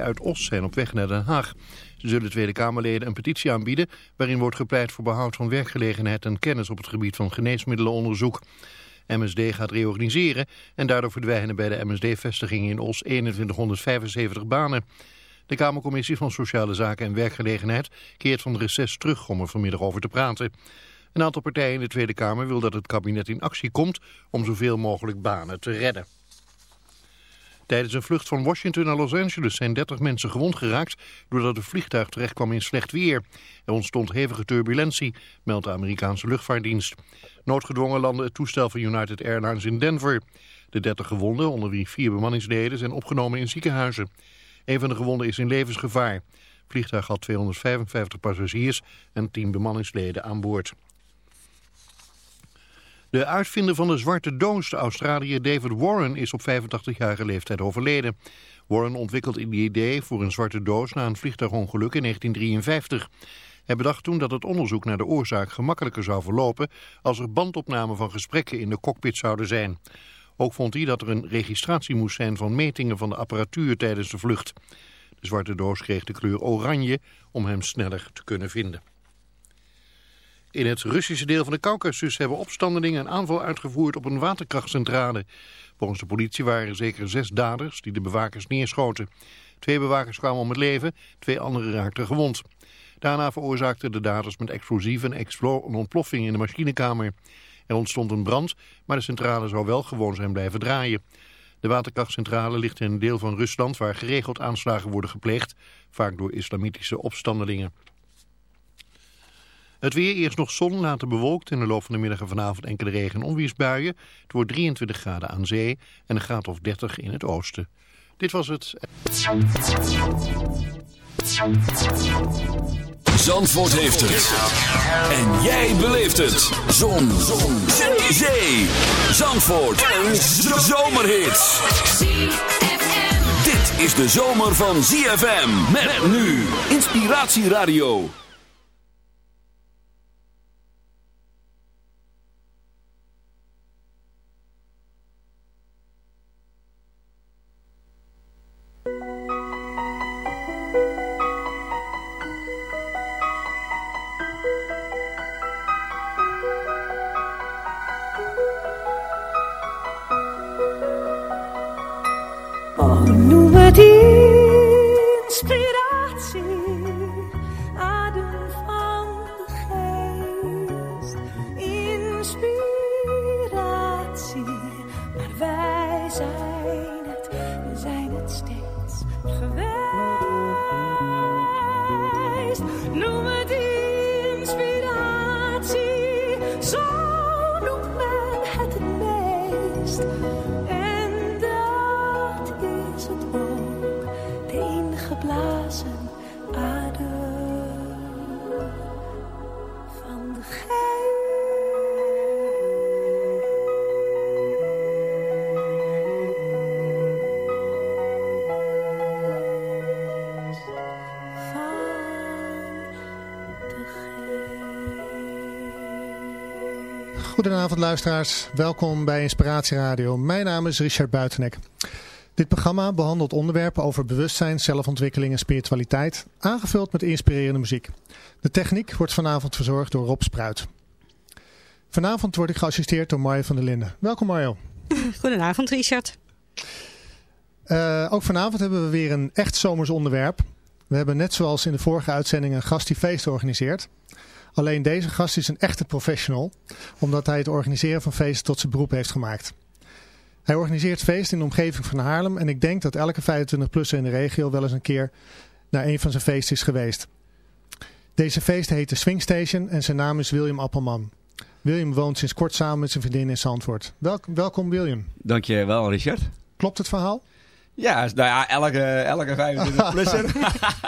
Uit Os zijn op weg naar Den Haag. Ze zullen Tweede Kamerleden een petitie aanbieden... waarin wordt gepleit voor behoud van werkgelegenheid en kennis op het gebied van geneesmiddelenonderzoek. MSD gaat reorganiseren en daardoor verdwijnen bij de MSD-vestiging in Os 2175 banen. De Kamercommissie van Sociale Zaken en Werkgelegenheid keert van de reces terug om er vanmiddag over te praten. Een aantal partijen in de Tweede Kamer wil dat het kabinet in actie komt om zoveel mogelijk banen te redden. Tijdens een vlucht van Washington naar Los Angeles zijn 30 mensen gewond geraakt doordat het vliegtuig terecht kwam in slecht weer. Er ontstond hevige turbulentie, meldt de Amerikaanse luchtvaartdienst. Noodgedwongen landde het toestel van United Airlines in Denver. De 30 gewonden, onder wie vier bemanningsleden, zijn opgenomen in ziekenhuizen. Een van de gewonden is in levensgevaar. Het vliegtuig had 255 passagiers en 10 bemanningsleden aan boord. De uitvinder van de zwarte doos, de Australiër David Warren, is op 85-jarige leeftijd overleden. Warren ontwikkelde het idee voor een zwarte doos na een vliegtuigongeluk in 1953. Hij bedacht toen dat het onderzoek naar de oorzaak gemakkelijker zou verlopen als er bandopnamen van gesprekken in de cockpit zouden zijn. Ook vond hij dat er een registratie moest zijn van metingen van de apparatuur tijdens de vlucht. De zwarte doos kreeg de kleur oranje om hem sneller te kunnen vinden. In het Russische deel van de Caucasus hebben opstandelingen een aanval uitgevoerd op een waterkrachtcentrale. Volgens de politie waren er zeker zes daders die de bewakers neerschoten. Twee bewakers kwamen om het leven, twee anderen raakten gewond. Daarna veroorzaakten de daders met explosieven een ontploffing in de machinekamer. Er ontstond een brand, maar de centrale zou wel gewoon zijn blijven draaien. De waterkrachtcentrale ligt in een deel van Rusland waar geregeld aanslagen worden gepleegd, vaak door islamitische opstandelingen. Het weer eerst nog zon, later bewolkt. In de loop van de middag en vanavond enkele regen- en onweersbuien. Het wordt 23 graden aan zee en een graad of 30 in het oosten. Dit was het. Zandvoort heeft het. En jij beleeft het. Zon. Zon. Zee. Zandvoort. Een zomerhit. Dit is de zomer van ZFM. Met nu. Inspiratieradio. Goedenavond luisteraars, welkom bij Inspiratie Radio. Mijn naam is Richard Buitenek. Dit programma behandelt onderwerpen over bewustzijn, zelfontwikkeling en spiritualiteit, aangevuld met inspirerende muziek. De techniek wordt vanavond verzorgd door Rob Spruit. Vanavond word ik geassisteerd door Mario van der Linden. Welkom Mario. Goedenavond Richard. Uh, ook vanavond hebben we weer een echt zomers onderwerp. We hebben net zoals in de vorige uitzending een gast die feest organiseert. Alleen deze gast is een echte professional, omdat hij het organiseren van feesten tot zijn beroep heeft gemaakt. Hij organiseert feesten in de omgeving van Haarlem en ik denk dat elke 25-plusser in de regio wel eens een keer naar een van zijn feesten is geweest. Deze feest heet de Swing Station en zijn naam is William Appelman. William woont sinds kort samen met zijn vriendin in Zandvoort. welkom William. Dankjewel Richard. Klopt het verhaal? Ja, nou ja, elke, elke 25 plusser.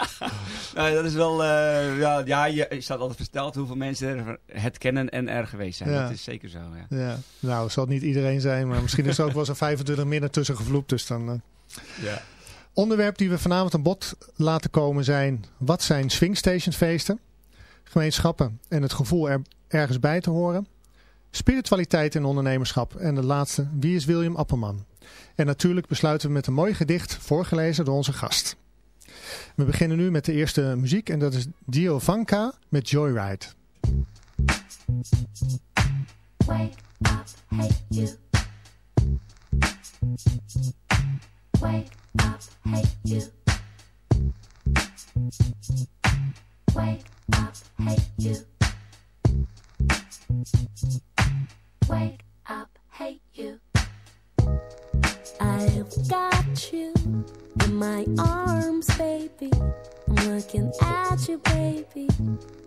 nou, dat is wel, uh, ja, ja, je staat altijd versteld hoeveel mensen het kennen en er geweest zijn. Dat is zeker zo, ja. ja. Nou, zal het niet iedereen zijn, maar misschien is er ook wel zo'n 25 midden tussen gevloept. Dus dan, uh... ja. Onderwerp die we vanavond aan bod laten komen zijn, wat zijn station feesten? Gemeenschappen en het gevoel er ergens bij te horen. Spiritualiteit en ondernemerschap. En de laatste, wie is William Appelman? En natuurlijk besluiten we met een mooi gedicht voorgelezen door onze gast. We beginnen nu met de eerste muziek en dat is Dio Vanka met Joyride. Wake up, hey you. Wake up, hey you. Wake up, up, hey you. I've got you in my arms, baby. I'm looking at you, baby.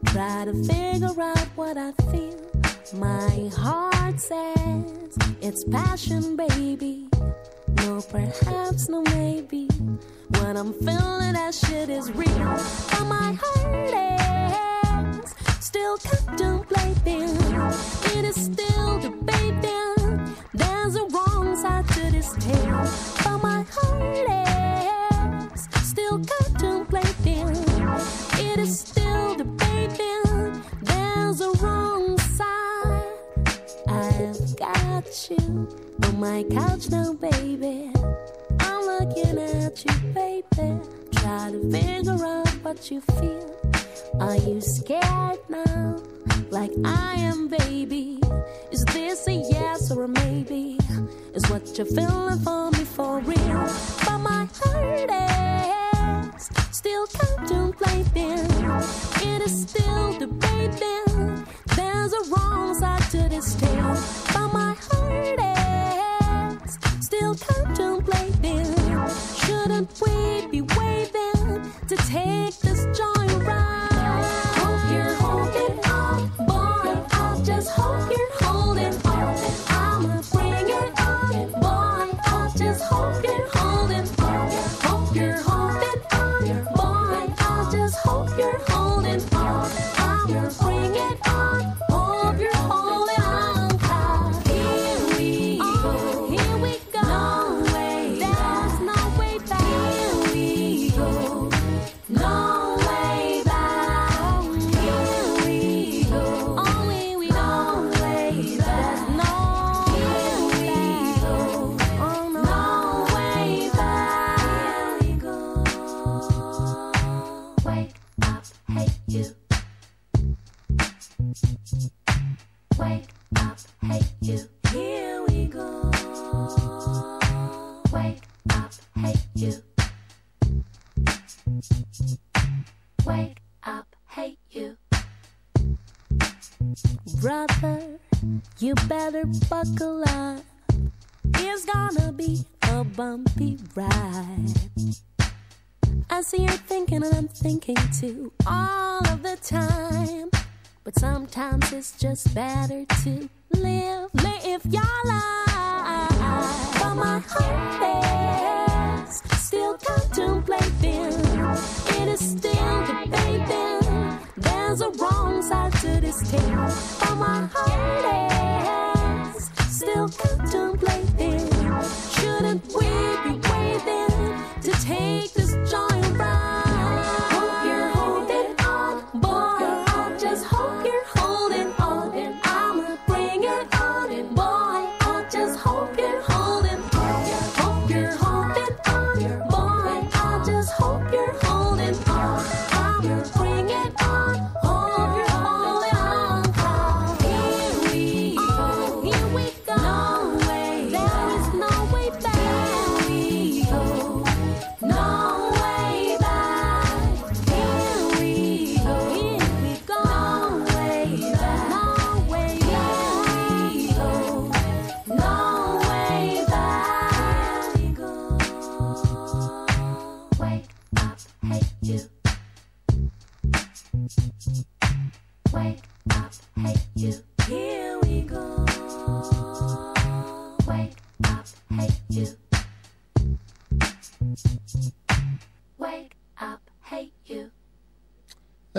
Try to figure out what I feel. My heart says it's passion, baby. No, perhaps, no, maybe. What I'm feeling, that shit is real. But my heart is still contemplating. It is still debating. Tale. But my heart is still contemplating. It is still debating. There's a wrong side. I've got you on my couch now, baby. I'm looking at you, baby. Try to figure out what you feel. Are you scared now? Like I am, baby. Is this a yes or a maybe? Is what you're feeling for me for real? But my heart is still contemplating. It is still debating. There's a wrong side to this tale. But my heart is still contemplating. Shouldn't we be waiting to take this buckle up. It's gonna be a bumpy ride. I see you're thinking and I'm thinking too all of the time. But sometimes it's just better to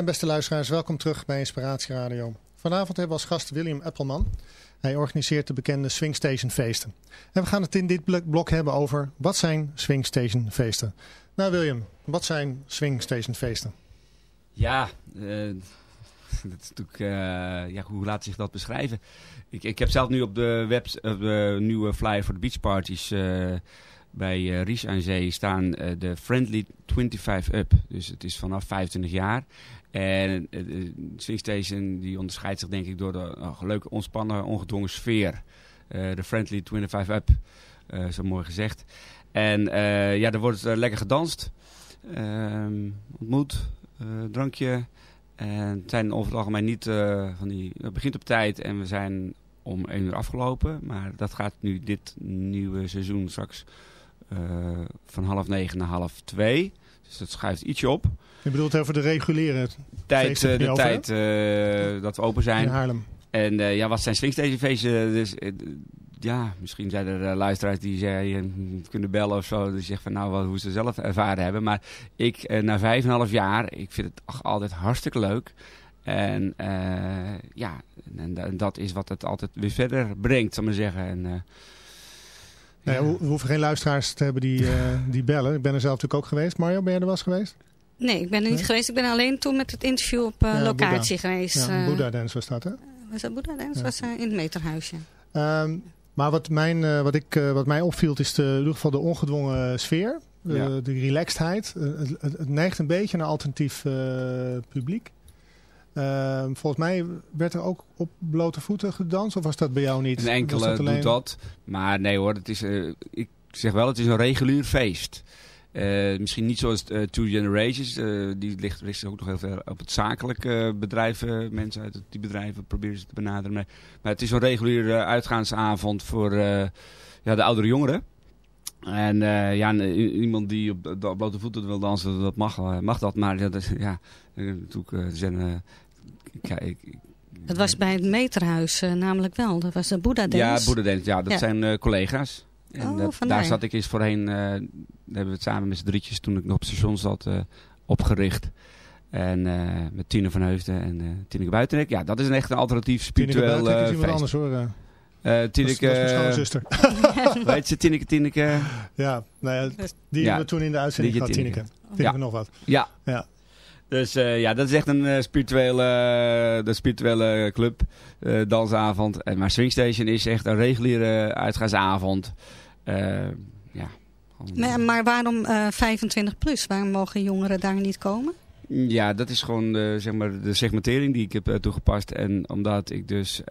Beste luisteraars, welkom terug bij Inspiratie Radio. Vanavond hebben we als gast William Appelman. Hij organiseert de bekende Swingstation feesten. En we gaan het in dit blok- hebben over wat zijn Swingstation feesten. Nou William, wat zijn Swingstation feesten? Ja, eh, dat is natuurlijk, eh, ja, hoe laat zich dat beschrijven? Ik, ik heb zelf nu op de, web, de nieuwe flyer voor de beachparties eh, bij Ries aan Zee staan de Friendly 25 Up. Dus het is vanaf 25 jaar. En de Swing Station die onderscheidt zich denk ik door de oh, leuke, ontspannen, ongedwongen sfeer. de Friendly 25 Up, zo mooi gezegd. En ja, er wordt lekker gedanst, ehm, ontmoet, drankje... En het zijn over het algemeen niet van die... Het begint op tijd en we zijn om 1 uur afgelopen. Maar dat gaat nu dit nieuwe seizoen straks uh, van half negen naar half twee. Dus dat schuift ietsje op. Je bedoelt over de reguliere tijd, uh, de tijd uh, dat we open zijn. In Haarlem. En ja, wat zijn swingstationfeesten? Dus, ja, misschien zijn er luisteraars die zeggen, kunnen bellen of zo. Die zeggen van nou, wat, hoe ze zelf ervaren hebben. Maar ik, na vijf en half jaar, ik vind het altijd hartstikke leuk. En ja, en, dat is wat het altijd weer verder brengt, zal maar zeggen. En, ja. we, hoeven geen luisteraars te hebben die, uh, die bellen. Ik ben er zelf natuurlijk ook geweest. Mario, ben je er wel eens geweest? Nee, ik ben er niet geweest. Ik ben alleen toen met het interview op ja, locatie Buddha. geweest. Ja, Buddha Dance was dat, hè? Was dat Buddha Dance? Ja. was in het meterhuisje. Um, maar wat, mijn, wat, ik, wat mij opviel is de, in ieder geval de ongedwongen sfeer. De, de relaxedheid. Het, het, neigt een beetje naar alternatief publiek. Uh, volgens mij werd er ook op blote voeten gedanst, of was dat bij jou niet? Een enkele dat alleen... doet dat, maar nee hoor, het is, uh, ik zeg wel, het is een regulier feest. Uh, misschien niet zoals uh, Two Generations, die ligt, ligt ook nog heel veel op het zakelijke bedrijven. Mensen uit die bedrijven proberen ze te benaderen. Maar, maar het is een reguliere uitgaansavond voor ja, de oudere jongeren. En ja, iemand die op, op blote voeten wil dansen, dat mag, mag dat. Maar ja, dat, ja natuurlijk zijn ik, dat was bij het meterhuis uh, namelijk wel. Dat was de Boeddha Dance. Ja, Boeddha Dance. Ja, dat ja. zijn uh, collega's. En oh, dat, daar zat ik eens voorheen. Uh, hebben we het samen met z'n drietjes toen ik nog op station zat opgericht. En met Tine van Heusden en uh, Tineke Buitenek. Ja, dat is een echt een alternatief spiritueel Tineke uh, is iemand anders hoor. Uh, Tineke... Dat is mijn zuster. Weet je, Tineke, Tineke... Ja, nou ja, die hebben we toen in de uitzending gehad, Tineke. Tineke ja. nog wat. Ja. ja. Dus uh, ja, dat is echt een uh, spirituele, uh, de spirituele club, dansavond. En, maar Swingstation is echt een reguliere uitgaansavond. ja. Maar, maar waarom 25 plus? Waarom mogen jongeren daar niet komen? Ja, dat is gewoon de, zeg maar, de segmentering die ik heb toegepast. En omdat ik dus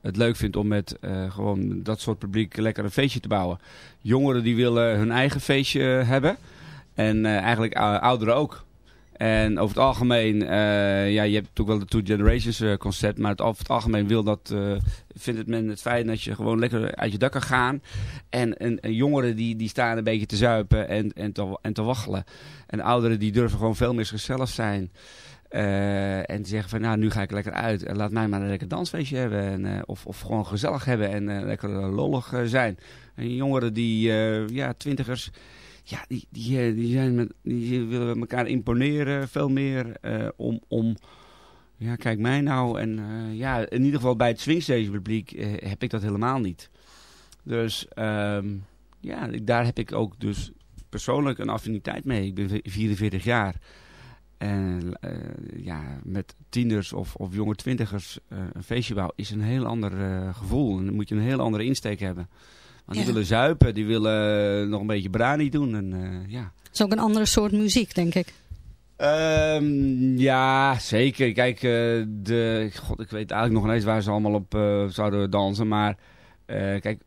het leuk vind om met gewoon dat soort publiek lekker een feestje te bouwen. Jongeren die willen hun eigen feestje hebben. En eigenlijk ouderen ook. En over het algemeen, uh, ja, je hebt natuurlijk wel de Two Generations uh, concept, maar het, over het algemeen wil dat, uh, vindt het men het fijn dat je gewoon lekker uit je dak kan gaan. En, en, en, jongeren die, die staan een beetje te zuipen en, en, te, en te waggelen. En ouderen die durven gewoon veel meer zichzelf zijn. en zeggen van nou, nu ga ik lekker uit. Laat mij maar een lekker dansfeestje hebben. En, of, of gewoon gezellig hebben en lekker lollig zijn. En jongeren die, ja, twintigers ja, die, die, eh, zijn die willen elkaar imponeren veel meer uh, om, om... Ja, kijk mij nou. En uh, ja, in ieder geval bij het Swingstage publiek heb ik dat helemaal niet. Dus um, ja, daar heb ik ook dus persoonlijk een affiniteit mee. Ik ben 44 jaar. En ja, met tieners of, of jonge twintigers een feestje bouwen is een heel ander gevoel. En dan moet je een heel andere insteek hebben. Want die willen zuipen, die willen nog een beetje brani doen. En, uh, ja. Het is ook een andere soort muziek, denk ik. Um, ja, zeker. Kijk, uh, de, God, ik weet eigenlijk nog eens waar ze allemaal op uh, zouden dansen. Maar kijk,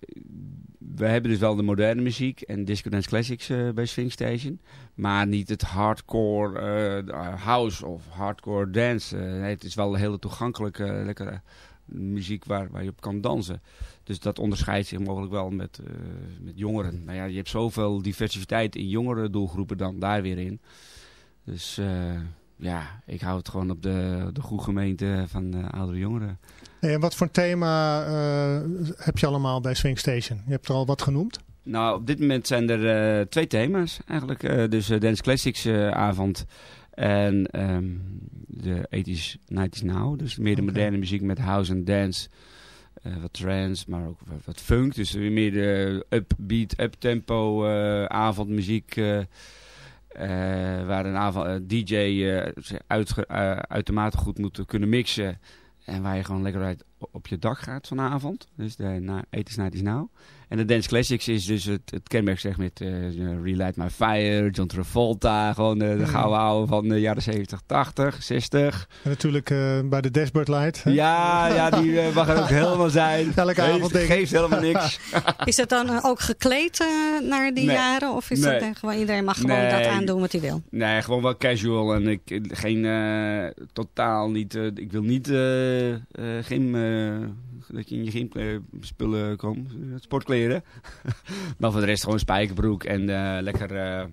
we hebben dus wel de moderne muziek en Disco Dance Classics bij Swing Station. Maar niet het hardcore house of hardcore dance. nee, het is wel een hele toegankelijke, lekkere muziek waar, waar je op kan dansen. Dus dat onderscheidt zich mogelijk wel met, uh, met jongeren. Nou ja, je hebt zoveel diversiteit in jongere doelgroepen dan daar weer in. Dus uh, ja, ik hou het gewoon op de, de goede gemeente van de oudere jongeren. en wat voor thema uh, heb je allemaal bij Swing Station? Je hebt er al wat genoemd. Nou, op dit moment zijn er twee thema's eigenlijk. dus Dance Classics avond en um, de 80s, 90s now. Dus meer de moderne muziek met house en dance. Uh, wat trance, maar ook wat, funk. Dus meer de upbeat, uptempo uh, avondmuziek. Uh, waar een avond, DJ uit, uitermate goed moet kunnen mixen. En waar je gewoon lekker uit op je dak gaat vanavond. Dus de na, 80s, 90s now. En de Dance Classics is dus het, het kenmerk zeg met uh, Relight My Fire, John Travolta. Gewoon de, de gouden oude van de jaren 70, 80, 60. En natuurlijk uh, bij de Dashboard Light. Hè? Ja, ja, die uh, mag er ook helemaal zijn. Elke avond geeft, geeft helemaal niks. is het dan ook gekleed naar die nee. jaren? Of is nee. dat gewoon iedereen mag gewoon nee. dat aandoen wat hij wil? Nee, gewoon wel casual. En ik geen totaal niet. ik wil niet geen dat je in je gymspullen komt. Sportkleren. maar voor de rest gewoon spijkerbroek en uh, lekker, uh,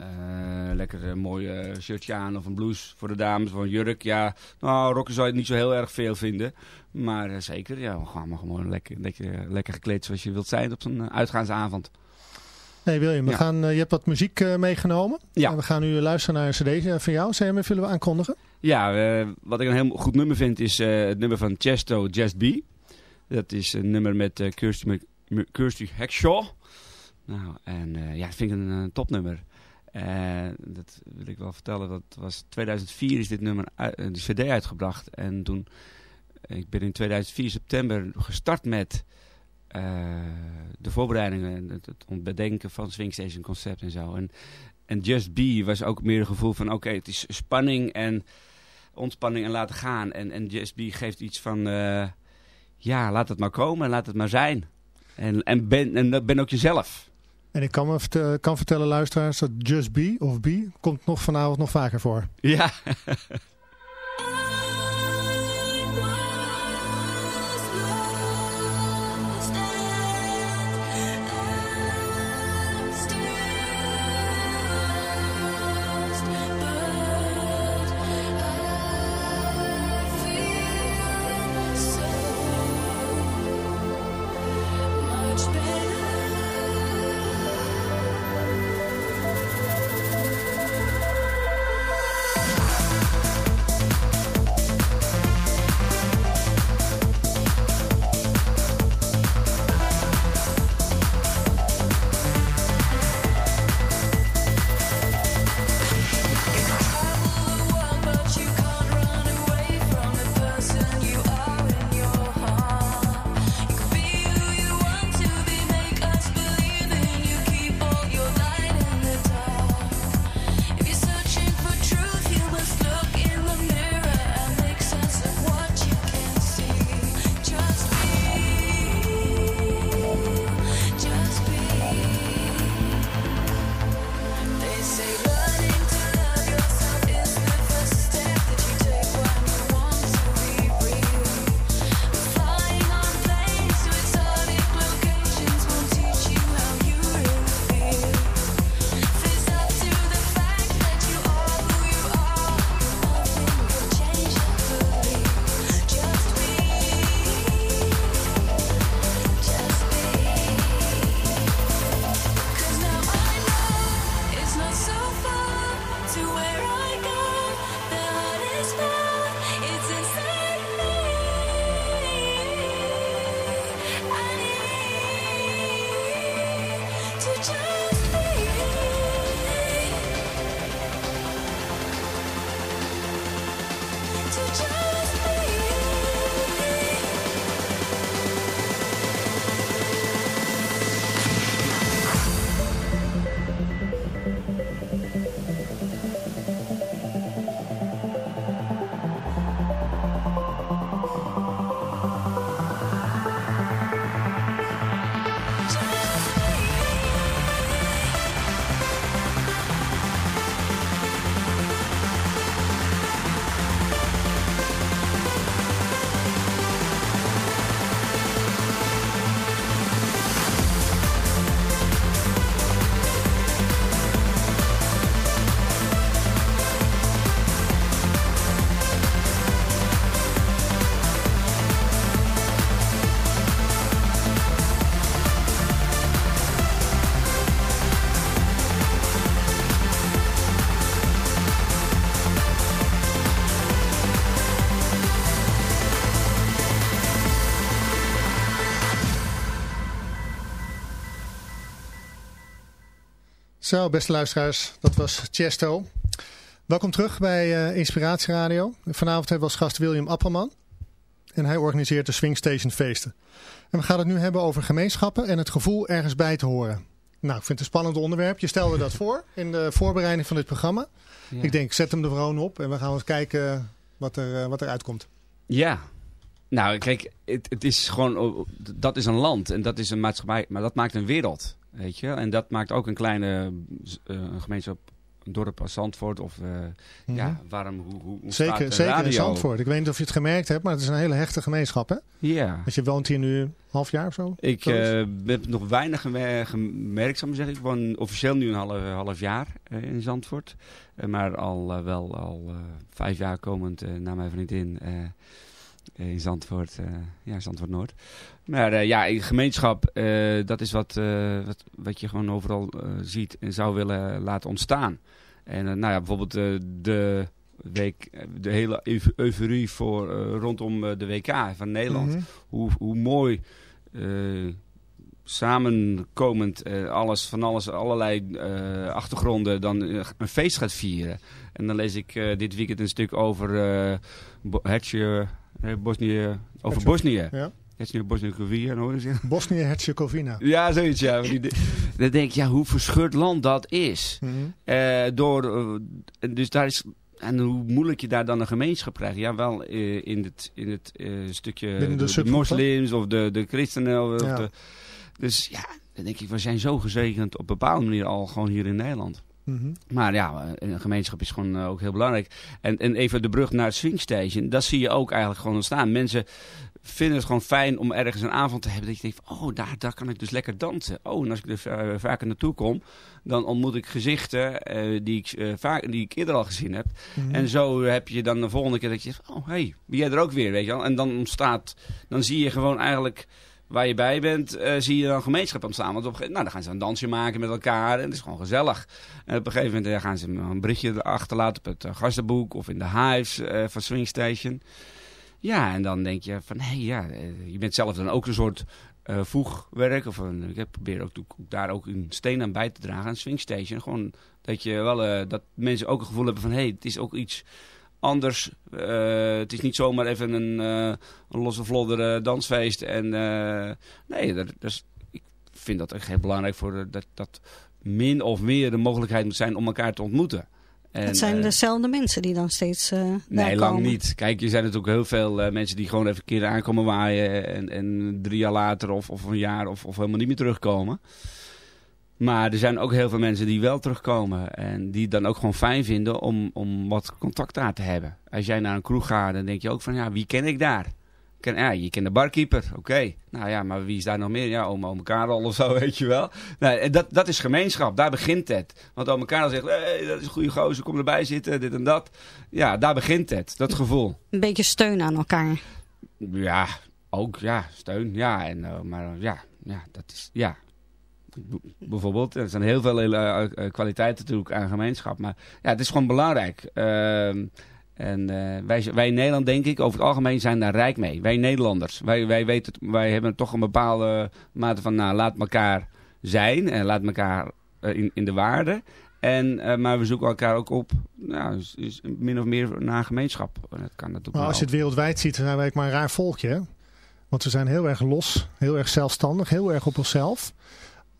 uh, lekker mooi shirtje aan of een blouse voor de dames. Of een jurk. Ja, nou, rokken zou je niet zo heel erg veel vinden. Maar zeker, ja, we gaan maar gewoon lekker, lekker, lekker gekleed zoals je wilt zijn op zo'n uitgaansavond. Hey William, we Ja. gaan, je hebt wat muziek meegenomen. Ja. En we gaan nu luisteren naar een cd van jou. CMF willen we aankondigen? Ja, uh, wat ik een heel goed nummer vind is uh, het nummer van Chesto, Just Be. Dat is een nummer met uh, Kirsty, Kirsty. Nou, en ja, dat vind ik een, een topnummer. dat wil ik wel vertellen. Dat was 2004 is dit nummer de cd uitgebracht. En toen, ik ben in 2004 september gestart met de voorbereidingen. Het, het bedenken van Swingstation concept en zo. En, en Just Be was ook meer een gevoel van, oké, het is spanning en ontspanning en laten gaan. En, en Just Be geeft iets van, uh, ja, laat het maar komen en laat het maar zijn. En, en, ben, en ben ook jezelf. En ik kan, me vertellen, kan vertellen, luisteraars, dat Just Be of Be komt nog vanavond nog vaker voor. Ja. Zo, beste luisteraars, dat was Chesto. Welkom terug bij uh, Inspiratie Radio. Vanavond hebben we als gast William Appelman. En hij organiseert de Swingstation feesten. En we gaan het nu hebben over gemeenschappen en het gevoel ergens bij te horen. Nou, ik vind het een spannend onderwerp. Je stelde dat voor in de voorbereiding van dit programma. Ja. Ik denk, zet hem er gewoon op en we gaan eens kijken wat er, wat er uitkomt. Ja, nou kijk, het, het is gewoon, dat is een land en dat is een maatschappij, maar dat maakt een wereld. Weet je? En dat maakt ook een kleine uh, gemeenschap een dorp als Zandvoort of uh, ja, waarom, hoe, hoe Zeker, zeker in Zandvoort. Ik weet niet of je het gemerkt hebt, maar het is een hele hechte gemeenschap hè? Ja. Dus je woont hier nu een half jaar of zo? Ik uh, heb nog weinig gemerkt, zou ik zeggen. Ik woon officieel nu een half, half jaar uh, in Zandvoort. maar al wel al vijf jaar komend naar mijn vriendin in Zandvoort, ja, Zandvoort Noord. Maar ja, gemeenschap, dat is wat, wat, wat je gewoon overal ziet en zou willen laten ontstaan. En nou ja, bijvoorbeeld de week, de hele euforie voor, rondom de WK van Nederland. Mm -hmm. hoe, hoe mooi samenkomend alles, van alles, allerlei achtergronden dan een feest gaat vieren. En dan lees ik dit weekend een stuk over Hertje, Bosnië, over Bosnië. Ja. Bosnië-Herzegovina, Bosnië-Herzegovina. Ja, zoiets, ja. dan denk ik, ja, hoe verscheurd land dat is. Mhm. uh, door, uh, dus daar is, en hoe moeilijk je daar dan een gemeenschap krijgt. Ja, wel uh, in het, in het stukje de, de, de, moslims of de, de christenen. Of Ja. de, dus ja, dan denk ik, we zijn zo gezegend op een bepaalde manier al gewoon hier in Nederland. Mhm. Maar ja, een gemeenschap is gewoon uh, ook heel belangrijk. En, en even de brug naar het Swingstation, dat zie je ook eigenlijk gewoon ontstaan. Mensen vinden het gewoon fijn om ergens een avond te hebben dat je denkt, van, oh, daar, daar kan ik dus lekker dansen. Oh, en als ik er uh, vaker naartoe kom, dan ontmoet ik gezichten uh, die, ik, vaak, die ik eerder al gezien heb. Mhm. En zo heb je dan de volgende keer dat je zegt, oh, hé, hey, ben jij er ook weer, weet je wel. En dan ontstaat, dan zie je gewoon eigenlijk waar je bij bent, uh, zie je dan gemeenschap ontstaan. Want op, nou, dan gaan ze een dansje maken met elkaar en het is gewoon gezellig. En op een gegeven moment uh, gaan ze een berichtje achterlaten op het uh, gastenboek of in de hives van Swingstation. Ja, en dan denk je van, hé, hey, ja, je bent zelf dan ook een soort voegwerk. Of ik probeer ook, ook, daar ook een steen aan bij te dragen aan Swingstation. Gewoon dat je wel, dat mensen ook een gevoel hebben van, hé, hey, het is ook iets anders. Uh, het is niet zomaar even een, uh, een losse vlodder dansfeest. En nee, dat, dat is, ik vind dat echt heel belangrijk voor dat, dat min of meer de mogelijkheid moet zijn om elkaar te ontmoeten. En, het zijn dezelfde mensen die dan steeds uh, Nee, lang niet. Kijk, er zijn natuurlijk heel veel uh, mensen die gewoon even een keer aankomen waaien. En, en drie jaar later of, of een jaar of, of helemaal niet meer terugkomen. Maar er zijn ook heel veel mensen die wel terugkomen. En die het dan ook gewoon fijn vinden om, om wat contact daar te hebben. Als jij naar een kroeg gaat, dan denk je ook van, ja, wie ken ik daar? Ken, ja, je kent de barkeeper, oké. Okay. Nou ja, maar wie is daar nog meer? Ja, oma, oma Karel of zo, weet je wel. Nou, dat, dat is gemeenschap, daar begint het. Want oma Karel zegt, hey, dat is een goede gozer, kom erbij zitten, dit en dat. Ja, daar begint het, dat gevoel. Een beetje steun aan elkaar. Ja, ook, ja, steun, ja. En, uh, maar ja, ja, dat is, ja, bijvoorbeeld. Er zijn heel veel uh, kwaliteiten natuurlijk aan gemeenschap. Maar ja, het is gewoon belangrijk. Uh, en uh, wij, wij in Nederland, denk ik, over het algemeen zijn daar rijk mee. Wij Nederlanders. Wij, wij, weten, wij hebben toch een bepaalde mate van, nou, laat elkaar zijn. En laat elkaar uh, in, in de waarde. En, uh, maar we zoeken elkaar ook op, nou, is, is min of meer naar gemeenschap. Dat kan natuurlijk maar als je het wereldwijd ziet, zijn wij maar een raar volkje. Hè? Want we zijn heel erg los, heel erg zelfstandig, heel erg op onszelf.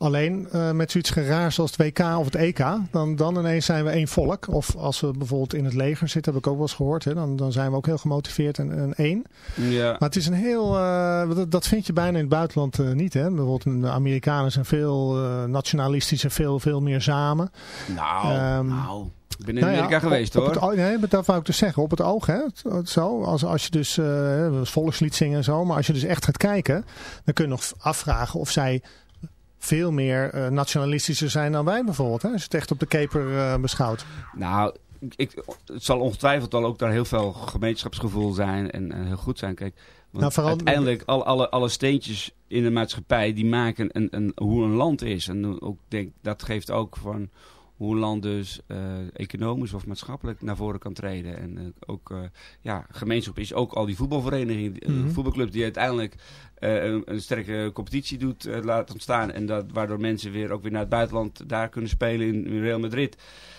Alleen uh, met zoiets geraar zoals het WK of het EK, dan, dan ineens zijn we één volk. Of als we bijvoorbeeld in het leger zitten, heb ik ook wel eens gehoord, hè, dan, dan zijn we ook heel gemotiveerd en, en één. Ja. Maar het is een heel, uh, dat, dat vind je bijna in het buitenland uh, niet. Hè? Bijvoorbeeld de Amerikanen zijn veel nationalistisch en veel, veel meer samen. Nou, um, nou. Ik ben in Amerika nou ja, geweest op, hoor. Op het, nee, dat wou ik dus zeggen. Op het oog, hè. Zo, als, als je dus uh, volkslied zingen en zo. Maar als je dus echt gaat kijken, dan kun je nog afvragen of zij veel meer uh, nationalistischer zijn dan wij bijvoorbeeld. Hè? Als je het echt op de keper uh, beschouwt. Nou, ik, het zal ongetwijfeld al ook daar heel veel gemeenschapsgevoel zijn en, en heel goed zijn. Kijk, want nou, vooral uiteindelijk alle, alle, alle steentjes in de maatschappij die maken een, een, hoe een land is. En ook denk, dat geeft ook van hoe een land dus uh, economisch of maatschappelijk naar voren kan treden. En uh, ook, uh, ja, gemeenschap is ook al die voetbalverenigingen, mm -hmm. voetbalclubs die uiteindelijk een, een, sterke competitie doet laten ontstaan. En dat, waardoor mensen weer ook weer naar het buitenland daar kunnen spelen in, in Real Madrid.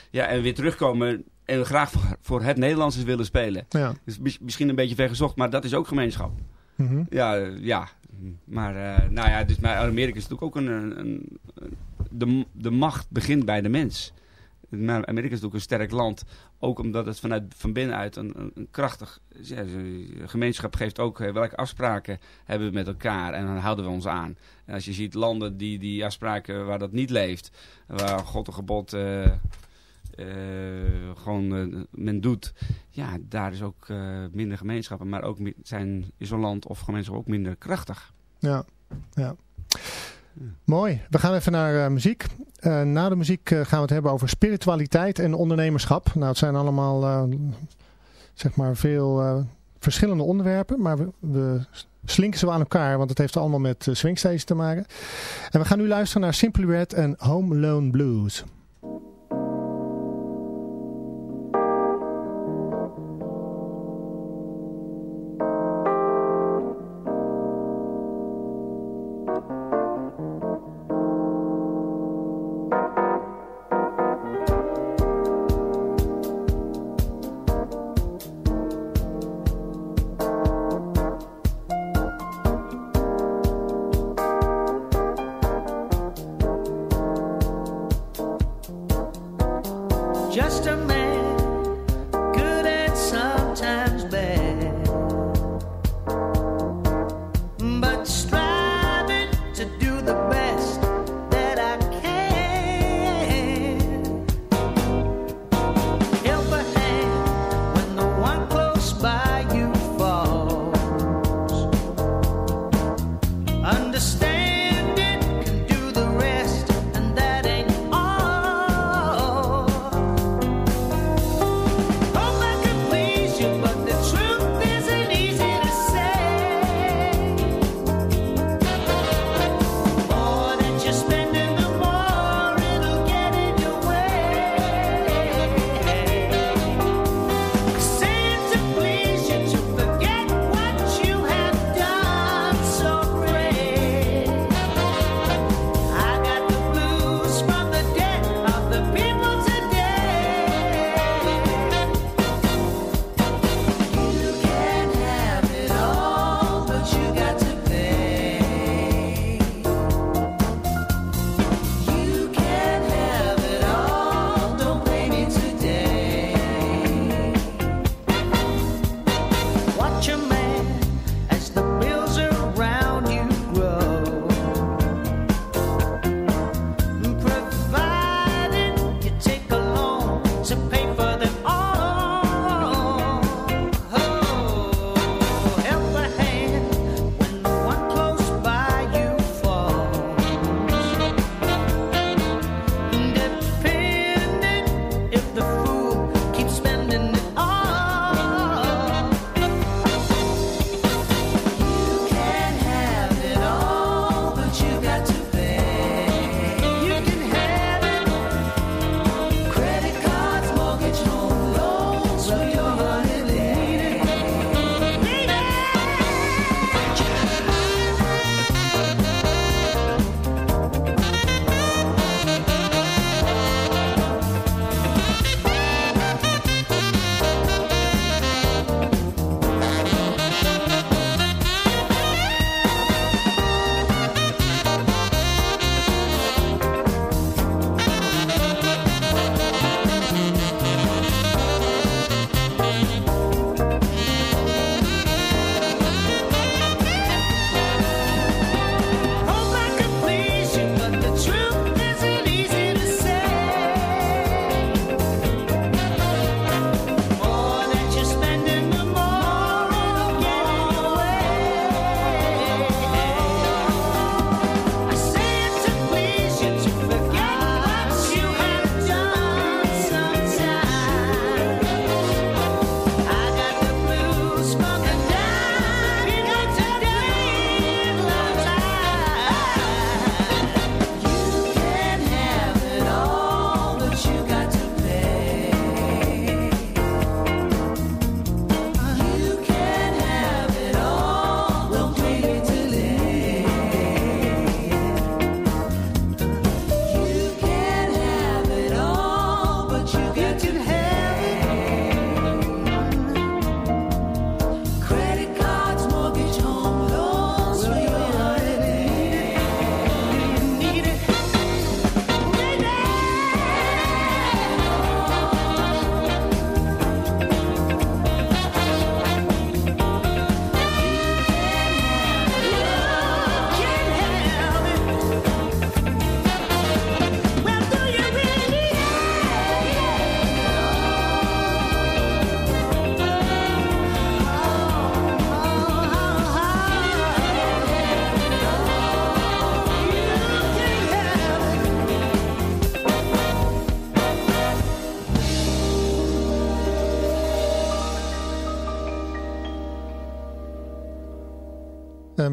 Ja, en weer terugkomen. en graag voor, voor het Nederlands willen spelen. Ja. Dus misschien een beetje vergezocht, maar dat is ook gemeenschap. Mhm. Ja, ja. Maar, nou ja, dus, maar Amerika is natuurlijk ook een... een, een de, de macht begint bij de mens. Amerika is natuurlijk een sterk land. Ook omdat het vanuit van binnenuit een, een, krachtig gemeenschap geeft ook welke afspraken hebben we met elkaar. En dan houden we ons aan. En als je ziet landen die die afspraken waar dat niet leeft. Waar God een gebod... Uh, uh, gewoon men doet, ja, daar is ook minder gemeenschappen, maar ook zijn, is zo'n land of gemeenschap ook minder krachtig. Ja, ja. Mooi. We gaan even naar muziek. na de muziek gaan we het hebben over spiritualiteit en ondernemerschap. Nou, het zijn allemaal, zeg maar, veel verschillende onderwerpen, maar we, we slinken ze aan elkaar, want het heeft allemaal met swingstages te maken. En we gaan nu luisteren naar Simply Red en Home Alone Blues. just a man.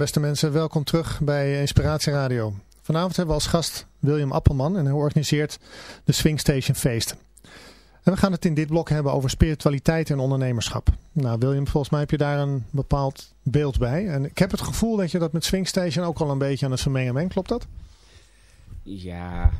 Beste mensen, welkom terug bij Inspiratie Radio. Vanavond hebben we als gast William Appelman en hij organiseert de Swing Station Feest. En we gaan het in dit blok hebben over spiritualiteit en ondernemerschap. Nou William, volgens mij heb je daar een bepaald beeld bij. En ik heb het gevoel dat je dat met Swing Station ook al een beetje aan het vermengen bent. Klopt dat? Ja,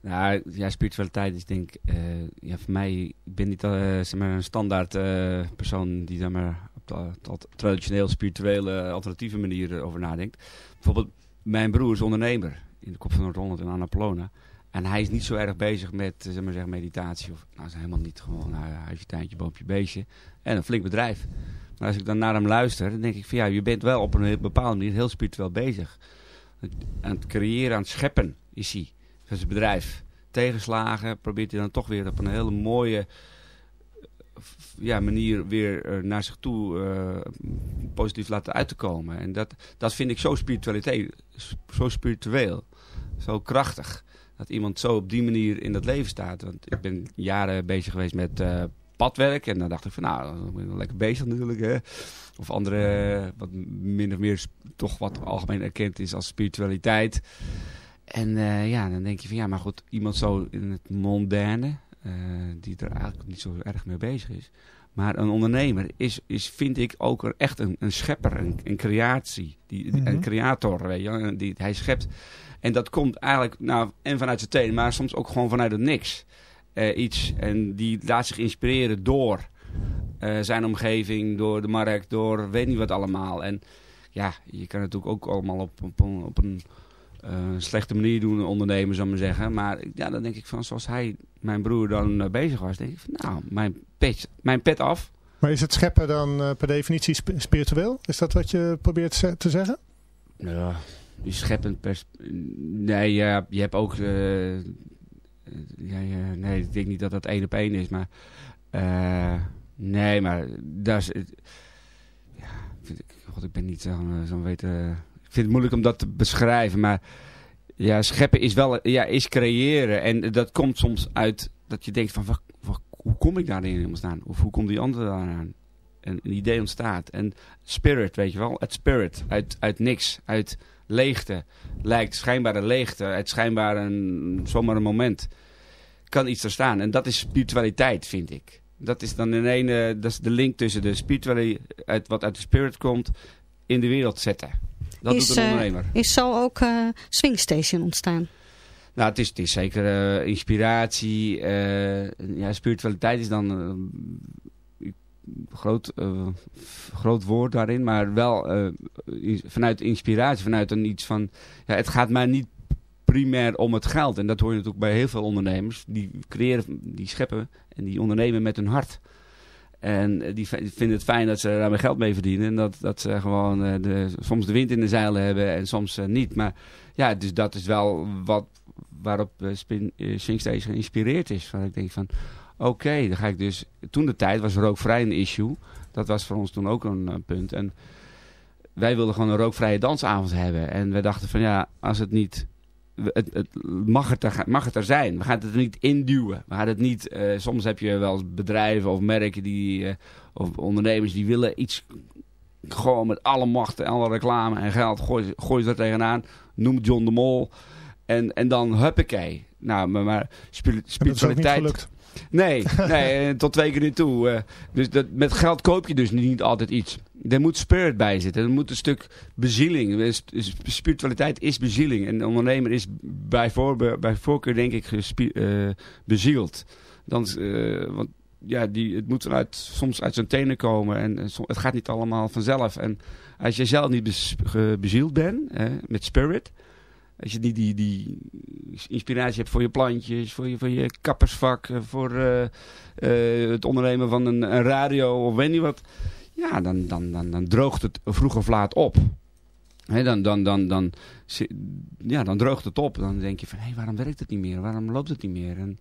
nou, ja, spiritualiteit is denk ik, uh, ja, voor mij, ik ben niet uh, zeg maar een standaard uh, persoon die zeg maar, de, traditioneel spirituele alternatieve manier over nadenkt. Bijvoorbeeld, mijn broer is ondernemer in de Kop van Noord-Holland in Annapolona. En hij is niet zo erg bezig met zeg maar zeggen, meditatie. Of, nou, is helemaal niet gewoon nou, huisje, tuintje, boompje, beestje. En een flink bedrijf. Maar als ik dan naar hem luister, dan denk ik van ja, je bent wel op een bepaalde manier heel spiritueel bezig. Aan het creëren, aan het scheppen is hij. Van zijn bedrijf. Tegenslagen probeert hij dan toch weer op een hele mooie ja, manier weer eh, naar zich toe uh, positief laten uit te komen. En dat, dat vind ik zo spiritualiteit, zo spiritueel, zo krachtig. Dat iemand zo op die manier in dat leven staat. Want ik ben jaren bezig geweest met uh, padwerk. En dan dacht ik van nou, dan ben ik lekker bezig natuurlijk. Hè. Of andere, wat min of meer toch wat algemeen erkend is als spiritualiteit. En ja, dan denk je van ja, maar goed, iemand zo in het mondaine, uh, die er eigenlijk niet zo erg mee bezig is. Maar een ondernemer is, is vind ik ook echt een, een schepper, een, een creatie. Die, Een mhm. creator, weet je, die, hij schept. En dat komt eigenlijk nou, en vanuit zijn tenen, maar soms ook gewoon vanuit het niks. Uh, iets. En die laat zich inspireren door uh, zijn omgeving, door de markt, door weet niet wat allemaal. En ja, je kan natuurlijk ook allemaal op, op, op een een slechte manier doen ondernemen, zou ik maar zeggen. Maar ja, dan denk ik van, zoals hij, mijn broer, dan uh, bezig was, denk ik van, nou, mijn pet, mijn pet af. Maar is het scheppen dan uh, per definitie sp spiritueel? Is dat wat je probeert te zeggen? Ja, die scheppen per... Nee, ja, je hebt ook... Uh, ja, ja, nee, ik denk niet dat dat één op één is, maar... nee, maar dat is... ja, vind ik, God, ik ben niet zo'n zo weten vind het moeilijk om dat te beschrijven. Maar ja, scheppen is wel ja, is creëren. En dat komt soms uit dat je denkt van wat, hoe kom ik daarin helemaal staan? Of hoe komt die andere aan? En een idee ontstaat. En spirit, weet je wel. Het spirit. Uit, uit niks. Uit leegte. Lijkt schijnbare leegte. Uit schijnbaar een, zomaar een moment. Kan iets er staan. En dat is spiritualiteit, vind ik. Dat is dan in ene, dat is de link tussen de spiritualiteit, wat uit de spirit komt, in de wereld zetten. Dat is, doet een eh, ondernemer. is zo ook uh, Swing Station ontstaan? Nou, het is, het is zeker uh, inspiratie. ja, spiritualiteit is dan een groot, groot woord daarin. Maar wel vanuit inspiratie, vanuit een iets van... Ja, het gaat mij niet primair om het geld. En dat hoor je natuurlijk bij heel veel ondernemers. Die creëren, die scheppen en die ondernemen met hun hart. En die vinden het fijn dat ze daar geld mee verdienen. En dat, dat ze gewoon uh, de, soms de wind in de zeilen hebben en soms uh, niet. Maar ja, dus dat is wel wat, waarop Spin, geïnspireerd is. Waar ik denk van, oké, dan ga ik dus... Toen de tijd was rookvrij een issue. Dat was voor ons toen ook een punt. En wij wilden gewoon een rookvrije dansavond hebben. En we dachten van, ja, als het niet het, het, mag, het er, mag het er zijn. We gaan het er niet induwen. We gaan het niet, uh, soms heb je wel eens bedrijven of merken die, uh, of ondernemers die willen iets gewoon met alle macht en alle reclame en geld. Gooi, gooi ze er tegenaan. Noem John de Mol. En, en dan huppakee. Nou, maar, maar spiritualiteit... Nee, nee eh, tot twee keer niet toe. Uh, dus dat, met geld koop je dus niet altijd iets. Er moet spirit bij zitten. Er moet een stuk bezieling. Spiritualiteit is bezieling. En een ondernemer is bij, bij voorkeur denk ik uh, bezield. Dan, want ja, die, het moet eruit, soms uit zijn tenen komen. En, het gaat niet allemaal vanzelf. En als je zelf niet bezield bent met spirit als je die, die, die inspiratie hebt voor je plantjes, voor je, voor je kappersvak, eh, voor het ondernemen van een, een, radio of weet niet wat. Ja, dan, dan, dan, dan droogt het vroeg of laat op. Dan, dan, dan, dan, ja, dan droogt het op. Dan denk je van, hé, hey, waarom werkt het niet meer? Waarom loopt het niet meer? En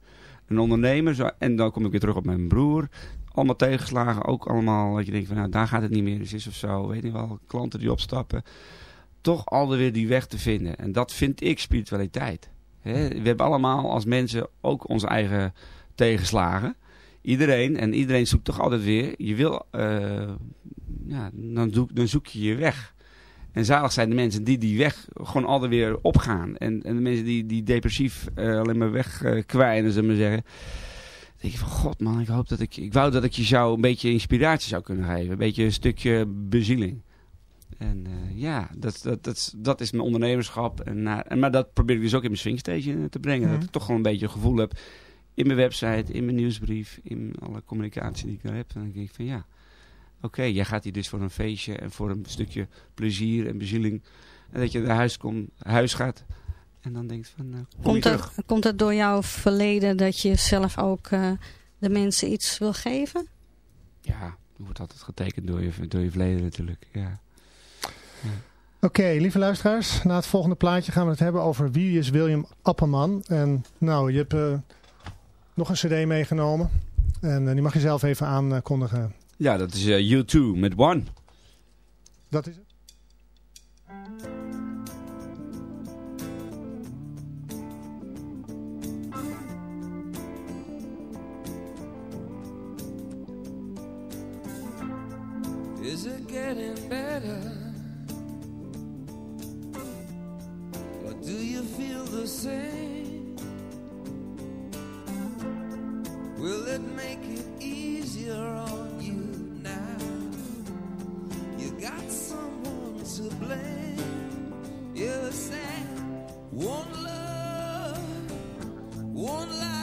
een ondernemer, zo, en dan kom ik weer terug op mijn broer. Allemaal tegenslagen, ook allemaal dat je denkt van, nou, daar gaat het niet meer. Dus is of zo, weet je wel, klanten die opstappen toch alweer die weg te vinden. En dat vind ik spiritualiteit. we hebben allemaal als mensen ook onze eigen tegenslagen. Iedereen, en iedereen zoekt toch altijd weer. Je wil, uh, ja, dan, zoek, dan zoek je je weg. En zalig zijn de mensen die die weg gewoon altijd weer opgaan. En, en de mensen die, die depressief alleen maar wegkwijnen, zullen we maar zeggen denk je van, god man, ik hoop dat ik... Ik wou dat ik je zou een beetje inspiratie zou kunnen geven. Een beetje een stukje bezieling. En uh, ja, dat, dat, dat, dat is mijn ondernemerschap. En, uh, maar dat probeer ik dus ook in mijn swingstage eh, te brengen. Mm -hmm. Dat ik toch gewoon een beetje een gevoel heb in mijn website, in mijn nieuwsbrief, in alle communicatie die ik daar heb. Dan denk ik van ja, oké, okay, jij gaat hier dus voor een feestje en voor een stukje plezier en bezieling. En dat je naar huis, komt, huis gaat en dan denkt van, uh, kom komt, het, komt het door jouw verleden dat je zelf ook uh, de mensen iets wil geven? Ja, er wordt altijd getekend door je, door je verleden natuurlijk, ja. ja. Oké, okay, lieve luisteraars. Na het volgende plaatje gaan we het hebben over wie is William Appelman. En nou, je hebt uh, nog een cd meegenomen. En die mag je zelf even aankondigen. Ja, dat is U2 met One. Dat is het. Is it getting better? Or do you feel the same? Will it make it easier on you now? You got someone to blame. You say, one love, one life,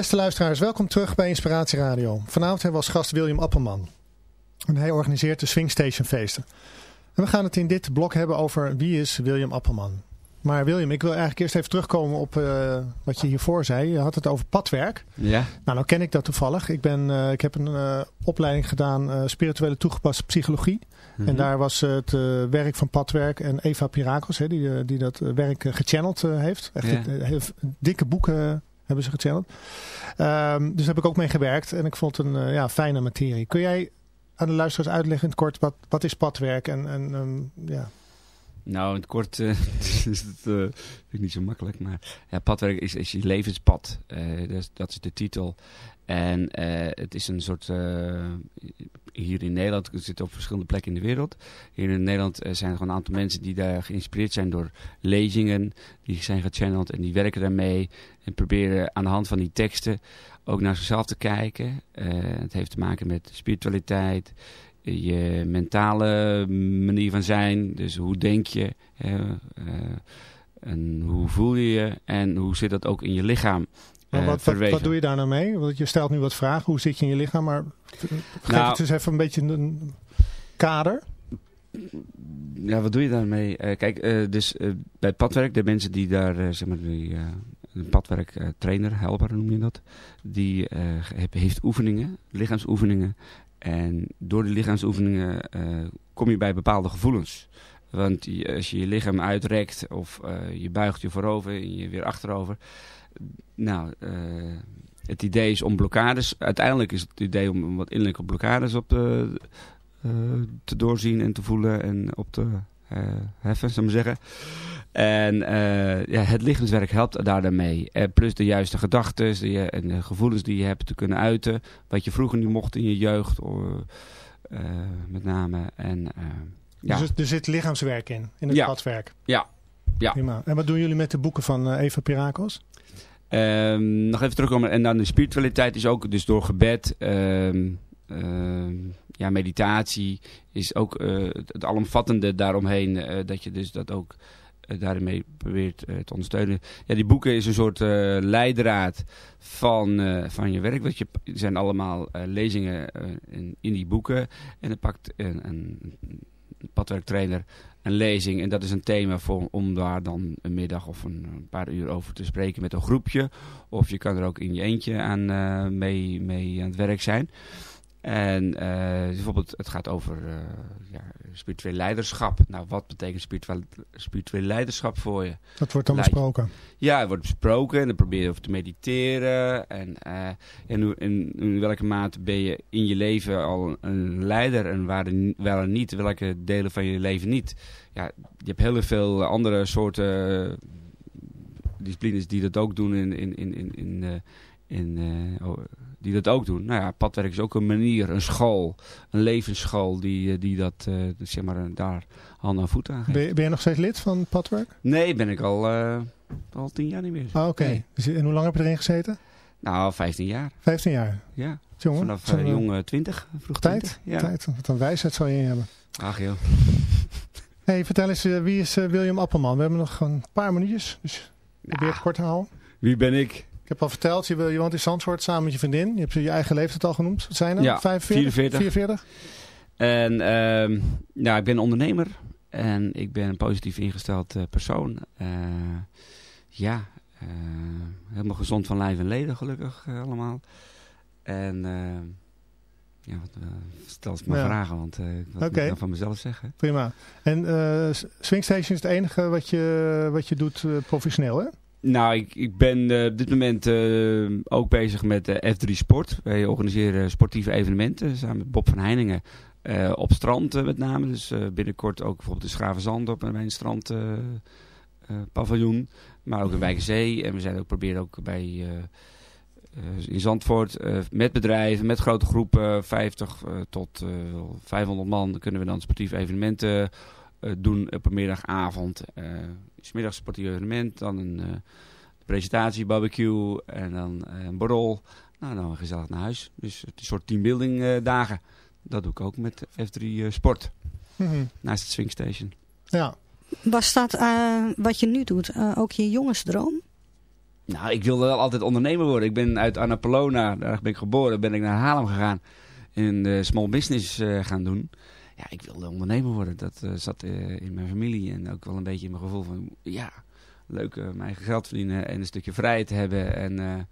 Beste luisteraars, welkom terug bij Inspiratie Radio. Vanavond hebben we als gast William Appelman. En hij organiseert de Swing Station feesten. En we gaan het in dit blok hebben over wie is William Appelman. Maar William, ik wil eigenlijk eerst even terugkomen op uh, wat je hiervoor zei. Je had het over padwerk. Ja. Nou, nou ken ik dat toevallig. Ik, ben, uh, ik heb een uh, opleiding gedaan, spirituele toegepaste psychologie. Mm -hmm. En daar was het werk van padwerk en Eva Pirakos, hè, die, die dat werk gechanneld heeft. Echt Ja. dikke boeken hebben ze gechanneld. Um, dus daar heb ik ook mee gewerkt en ik vond het een ja, fijne materie. Kun jij aan de luisteraars uitleggen in het kort wat, wat is padwerk en, en um, ja... Nou, in het kort uh, is het uh, vind ik niet zo makkelijk. Maar ja, padwerk is, is je levenspad. Uh, dat, dat, is de titel. En het is een soort... hier in Nederland, het zit op verschillende plekken in de wereld. Hier in Nederland zijn er gewoon een aantal mensen die daar geïnspireerd zijn door lezingen. Die zijn gechanneld en die werken daarmee. En proberen aan de hand van die teksten ook naar zichzelf te kijken. het heeft te maken met spiritualiteit je mentale manier van zijn. Dus hoe denk je en hoe voel je je en hoe zit dat ook in je lichaam uh, wat, wat, wat, doe je daar nou mee? Want je stelt nu wat vragen. Hoe zit je in je lichaam? Maar geef Nou- het eens even een beetje een kader. Ja, wat doe je daarmee? Uh, kijk, uh, dus uh, bij padwerk, de mensen die daar, zeg maar, die, een padwerktrainer, helper noem je dat, die heeft oefeningen, lichaamsoefeningen. En door die lichaamsoefeningen kom je bij bepaalde gevoelens. Want als je je lichaam uitrekt of je buigt je voorover en je weer achterover. Nou, het idee is om blokkades, uiteindelijk is het idee om wat innerlijke blokkades op te, te doorzien en te voelen en op te uh, heffen, zou ik maar zeggen. En uh, ja, het lichaamswerk helpt daar daarmee. Uh, plus de juiste gedachten en de gevoelens die je hebt te kunnen uiten. Wat je vroeger niet mocht in je jeugd, met name. En, ja. dus er zit lichaamswerk in, in het ja. padwerk? Ja. ja. Prima. En wat doen jullie met de boeken van Eva Pirakos? Um, nog even terugkomen. En dan de spiritualiteit is ook dus door gebed... Um, uh, ja, meditatie is ook uh, het, het alomvattende daaromheen. Uh, dat je dus dat ook uh, daarmee probeert te ondersteunen. Ja, die boeken is een soort leidraad van, van je werk. Want je, zijn allemaal lezingen in, in, die boeken. En dan pakt een, een padwerktrainer een lezing. En dat is een thema voor, om daar dan een middag of een, paar uur over te spreken met een groepje. Of je kan er ook in je eentje aan mee, mee aan het werk zijn. En uh, bijvoorbeeld, het gaat over uh, ja, spiritueel leiderschap. Nou, wat betekent spiritueel, spiritueel leiderschap voor je? Dat wordt dan Leid. besproken? Ja, het wordt besproken en dan probeer je over te mediteren. En, uh, en in, in, in, welke mate ben je in je leven al een leider en waar wel en niet? Welke delen van je leven niet? Ja, je hebt heel veel andere soorten disciplines die dat ook doen in... in, in, in, in in, uh, oh, die dat ook doen. Nou ja, padwerk is ook een manier, een school, een levensschool die, die dat, uh, zeg maar, daar hand aan voet aan geeft. Ben je, ben je nog steeds lid van padwerk? Nee, ben ik al, uh, al tien jaar niet meer. Ah, oké. Okay. Nee. Dus, en hoe lang heb je erin gezeten? Nou, 15 jaar. 15 jaar? Ja. Jongen, Vanaf uh, jong 20, vroeg tijd, 20. Ja. Tijd, wat een wijsheid zal je in hebben. Ach joh. hey, vertel eens, wie is William Appelman? We hebben nog een paar minuutjes, dus probeer het kort te houden. Wie ben ik? Ik heb al verteld, je, je woont in Zandvoort samen met je vriendin. Je hebt je eigen leeftijd al genoemd. Wat zijn er? Ja, 45? 44. 44? En uh, ja, ik ben ondernemer. En ik ben een positief ingesteld uh, persoon. Uh, ja, uh, helemaal gezond van lijf en leden gelukkig allemaal. En ja, stel eens maar ja. vragen, want wat okay. moet ik dan van mezelf zeggen? Prima. En Swingstation is het enige wat je, wat je doet professioneel, hè? Nou, ik, ben uh, op dit moment uh, ook bezig met uh, F3 Sport. Wij organiseren sportieve evenementen samen met Bob van Heiningen. op strand met name. Dus binnenkort ook bijvoorbeeld in Schravenzand op strand paviljoen. Maar ook in Wijkenzee. En we zijn ook proberen ook bij in Zandvoort met bedrijven, met grote groepen, 50 tot 500 man, kunnen we dan sportieve evenementen doen op een middagavond. Smiddags sportief evenement, dan een uh, presentatie, barbecue en dan een borrel. Nou, dan gezellig naar huis. Dus het is een soort teambuilding dagen. Dat doe ik ook met F3 Sport. Mm -hmm. Naast het Swing Station. Ja. Was dat wat je nu doet ook je jongensdroom? Nou, ik wilde wel altijd ondernemer worden. Ik ben uit Annapolona, daar ben ik geboren, ben ik naar Haarlem gegaan. En small business eh, gaan doen. Ja, ik wilde ondernemer worden. Dat eh, zat eh, in mijn familie en ook wel een beetje in mijn gevoel van... Ja, leuk eh, mijn eigen geld verdienen en een stukje vrijheid hebben. En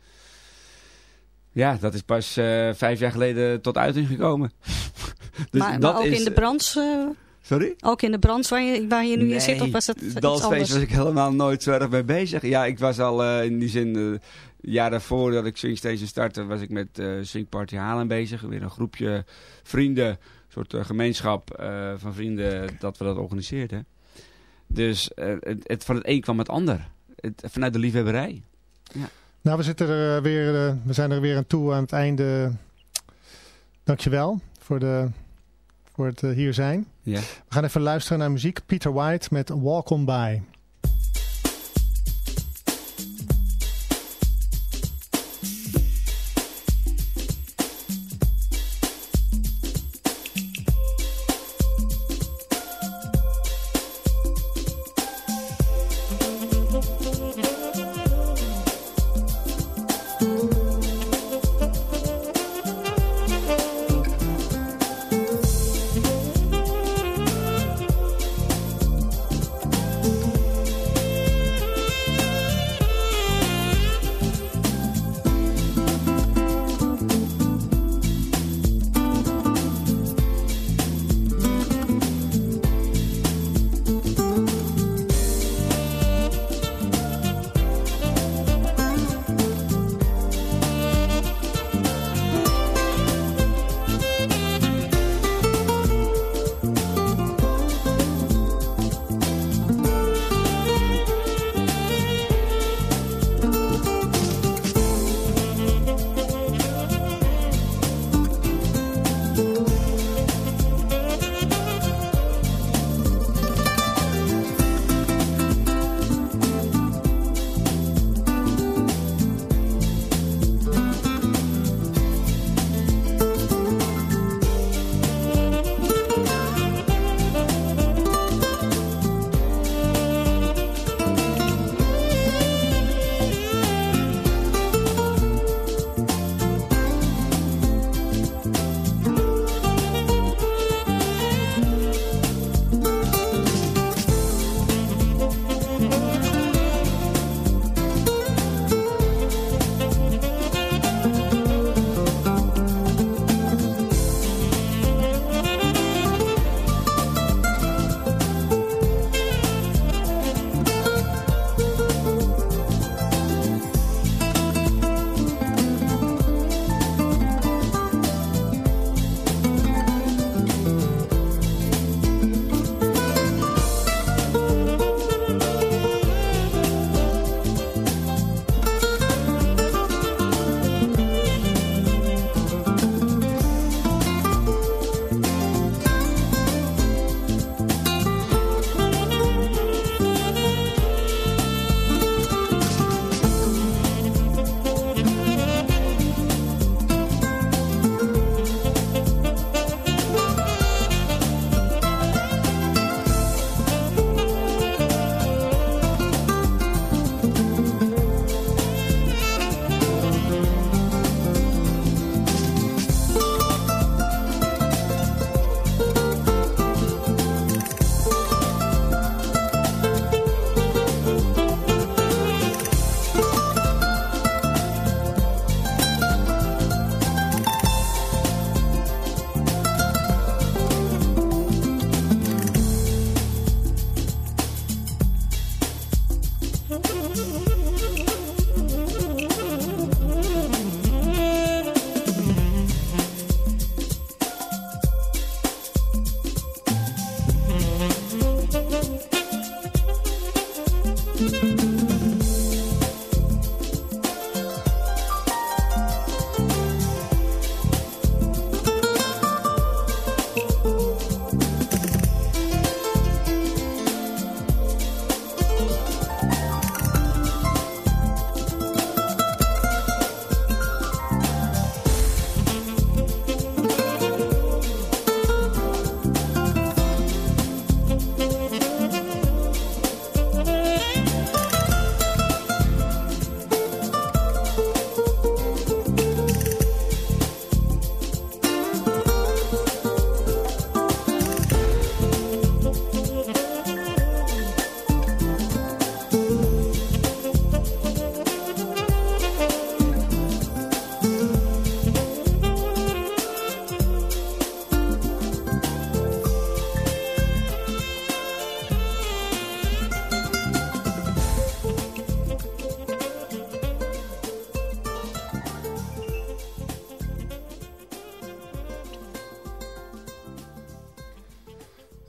ja, dat is pas vijf jaar geleden tot uiting gekomen. dus maar, dat maar ook is, in de branche, Sorry? ook in de branche waar je, waar je nu in zit, of was het iets dansfeest was ik helemaal nooit zo erg mee bezig. Ja, ik was al in die zin, eh jaar daarvoor dat ik Swingstation startte, was ik met eh Swing Party Halen bezig. Weer een groepje vrienden, soort eh, gemeenschap eh, van vrienden dat we dat organiseerden. Dus eh, het, het, van het een kwam het ander. Het, vanuit de liefhebberij. Nou, we, zitten er weer, we zijn er weer aan toe aan het einde. Dankjewel voor, de, voor het hier zijn. Ja. We gaan even luisteren naar muziek. Peter White met Walk On By.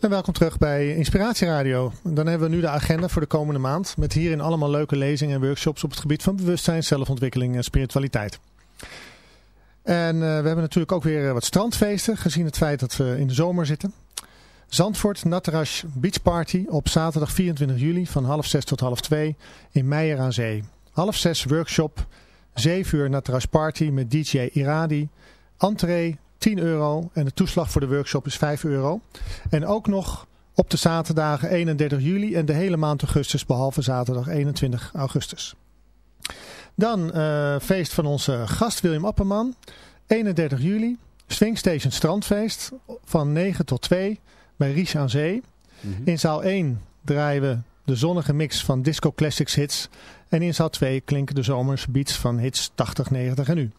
Welkom terug bij Inspiratie Radio. Dan hebben we nu de agenda voor de komende maand. Met hierin allemaal leuke lezingen en workshops op het gebied van bewustzijn, zelfontwikkeling en spiritualiteit. En uh, we hebben natuurlijk ook weer wat strandfeesten, gezien het feit dat we in de zomer zitten. Zandvoort Natarash Beach Party op zaterdag 24 juli van half zes tot half twee in Meijer aan Zee. Half zes workshop, 7 uur Natarash Party met DJ Iradi. Entree 10 euro en de toeslag voor de workshop is 5 euro. En ook nog op de zaterdagen 31 juli en de hele maand augustus behalve zaterdag 21 augustus. Dan uh, feest van onze gast William Apperman. 31 juli. Swing Station Strandfeest van 9 tot 2 bij Ries aan Zee. Mm -hmm. In zaal 1 draaien we de zonnige mix van Disco Classics hits. En in zaal 2 klinken de zomers beats van hits 80, 90 en nu.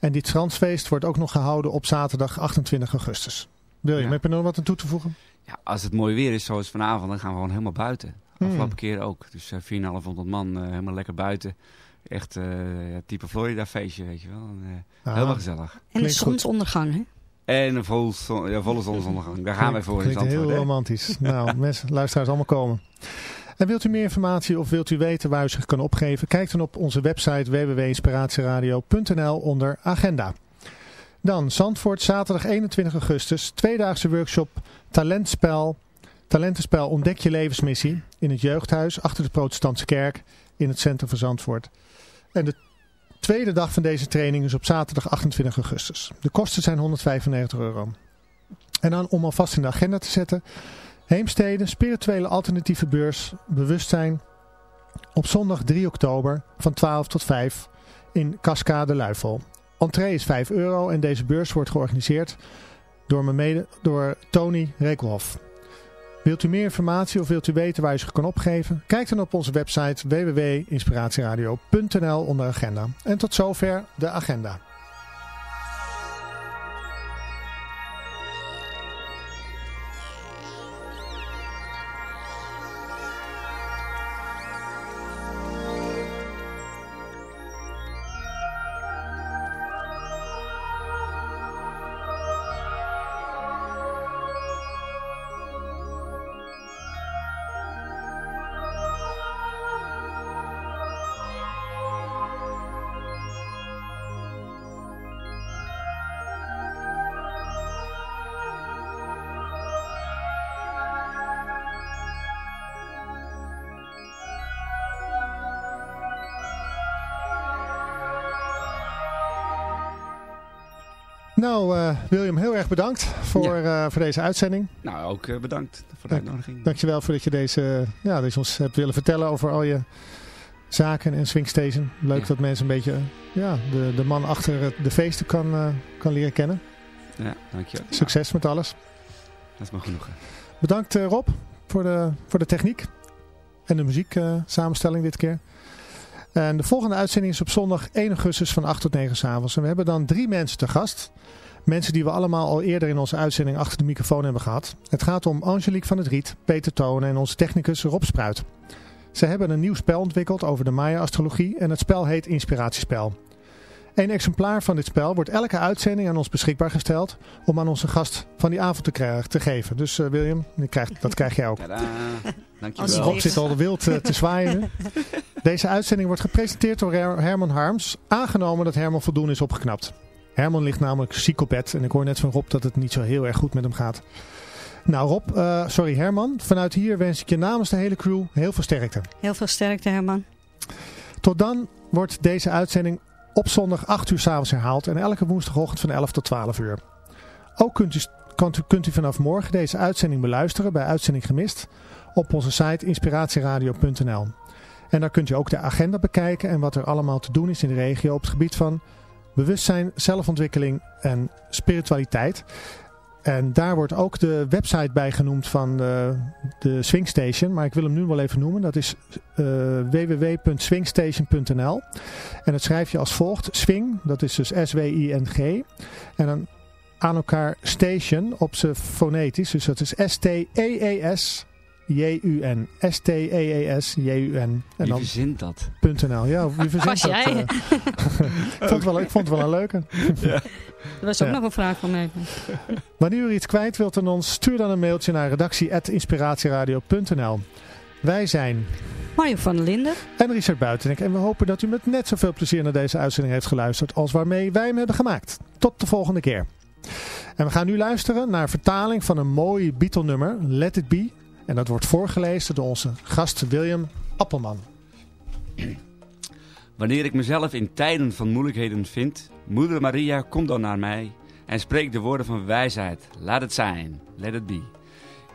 En dit strandfeest wordt ook nog gehouden op zaterdag 28 augustus. William, ja. heb je nog wat aan toe te voegen? Ja, als het mooi weer is zoals vanavond, dan gaan we gewoon helemaal buiten. Afgelopen Hmm. keer ook. Dus uh, 4.500 man, uh, helemaal lekker buiten. Echt uh, type Florida feestje, weet je wel. En, Ah. Helemaal gezellig. En goed. zonsondergang, hè? En een vol, zon- ja, volle zonsondergang. Daar gaan wij voor in Klinkt Zandvoort. heel romantisch. nou, mensen, luisteraars allemaal komen. En wilt u meer informatie of wilt u weten waar u zich kan opgeven? Kijk dan op onze website www.inspiratieradio.nl onder agenda. Dan Zandvoort, zaterdag 21 augustus, tweedaagse workshop Talentspel, Talentenspel Ontdek je levensmissie in het jeugdhuis achter de protestantse kerk in het centrum van Zandvoort. En de tweede dag van deze training is op zaterdag 28 augustus. De kosten zijn 195 euro. En dan om alvast in de agenda te zetten, Heemstede, spirituele alternatieve beurs, bewustzijn, op zondag 3 oktober van 12 tot 5 in Cascade Luifel. Entree is 5 euro en deze beurs wordt georganiseerd door, mijn mede, door Tony Rekelhoff. Wilt u meer informatie of wilt u weten waar u zich kan opgeven? Kijk dan op onze website www.inspiratieradio.nl onder agenda. En tot zover de agenda. Nou, uh, William, heel erg bedankt voor, ja. uh, voor deze uitzending. Nou, ook uh, bedankt voor de uitnodiging. Dankjewel voor dat je deze, ja, deze ons hebt willen vertellen over al je zaken en Swingstation. Leuk ja. dat mensen een beetje ja, de, de man achter de feesten kan, kan leren kennen. Ja, dankjewel. Succes met alles. Dat is maar genoeg. Hè. Bedankt Rob voor de, voor de techniek en de muziek samenstelling dit keer. En de volgende uitzending is op zondag 1 augustus van 8 tot 9 s'avonds. En we hebben dan drie mensen te gast. Mensen die we allemaal al eerder in onze uitzending achter de microfoon hebben gehad. Het gaat om Angelique van het Riet, Peter Tonen en onze technicus Rob Spruit. Ze hebben een nieuw spel ontwikkeld over de Maya-astrologie en het spel heet Inspiratiespel. Een exemplaar van dit spel wordt elke uitzending aan ons beschikbaar gesteld om aan onze gast van die avond te, geven. Dus uh, William, krijgt, dat krijg jij ook. Tadaa. Dankjewel. Rob zit al wild uh, te zwaaien. Deze uitzending wordt gepresenteerd door Herman Harms, aangenomen dat Herman voldoende is opgeknapt. Herman ligt namelijk ziek op bed en ik hoor net van Rob dat het niet zo heel erg goed met hem gaat. Nou Rob, uh, sorry Herman, vanuit hier wens ik je namens de hele crew heel veel sterkte. Heel veel sterkte Herman. Tot dan wordt deze uitzending op zondag 8 uur s'avonds herhaald en elke woensdagochtend van 11 tot 12 uur. Ook kunt u, kunt u, kunt u vanaf morgen deze uitzending beluisteren bij Uitzending Gemist op onze site inspiratieradio.nl. En daar kunt u ook de agenda bekijken en wat er allemaal te doen is in de regio op het gebied van bewustzijn, zelfontwikkeling en spiritualiteit. En daar wordt ook de website bij genoemd van de, de Swing Station. Maar ik wil hem nu wel even noemen. Dat is uh, www.swingstation.nl En dat schrijf je als volgt. Swing, dat is dus S-W-I-N-G. En dan aan elkaar station op zijn fonetisch. Dus dat is S-T-E-E-S J-U-N. S-T-E-E-S, J-U-N. En Wie dan verzint dat? .nl. Ja, wie verzint Was dat? jij? eh? ik, vond het wel, ik vond het wel een leuke. Dat was ook Ja. nog een vraag van mij. Wanneer u iets kwijt wilt aan ons, stuur dan een mailtje naar redactie.inspiratieradio.nl. Wij zijn Mario van der Linden. en Richard Buitenek en we hopen dat u met net zoveel plezier naar deze uitzending heeft geluisterd als waarmee wij hem hebben gemaakt. Tot de volgende keer. En we gaan nu luisteren naar vertaling van een mooi Beatle nummer, Let It Be. En dat wordt voorgelezen door onze gast William Appelman. Wanneer ik mezelf in tijden van moeilijkheden vind, Moeder Maria, kom dan naar mij en spreek de woorden van wijsheid. Laat het zijn, let it be.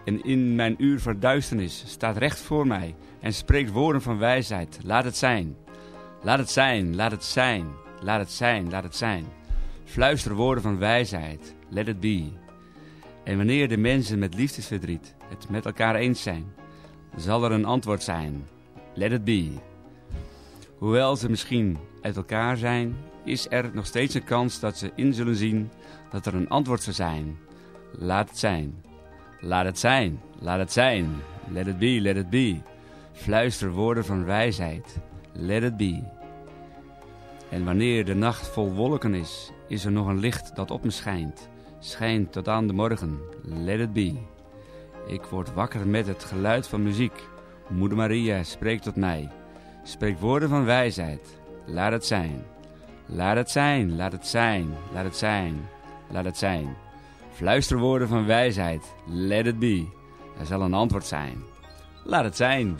En in mijn uur verduisternis staat recht voor mij en spreekt woorden van wijsheid. Laat het zijn. Laat het zijn, laat het zijn, laat het zijn, laat het zijn. Fluister woorden van wijsheid. Let it be. En wanneer de mensen met liefdesverdriet het met elkaar eens zijn, zal er een antwoord zijn. Let it be. Hoewel ze misschien uit elkaar zijn, is er nog steeds een kans dat ze in zullen zien dat er een antwoord zal zijn. Laat het zijn. Laat het zijn. Laat het zijn. Let it be, let it be. Fluister woorden van wijsheid. Let it be. En wanneer de nacht vol wolken is, is er nog een licht dat op me schijnt. Schijnt tot aan de morgen. Let it be. Ik word wakker met het geluid van muziek. Moeder Maria spreekt tot mij. Spreek woorden van wijsheid. Laat het zijn. Laat het zijn, laat het zijn, laat het zijn, laat het zijn. Fluister woorden van wijsheid. Let it be. Er zal een antwoord zijn. Laat het zijn.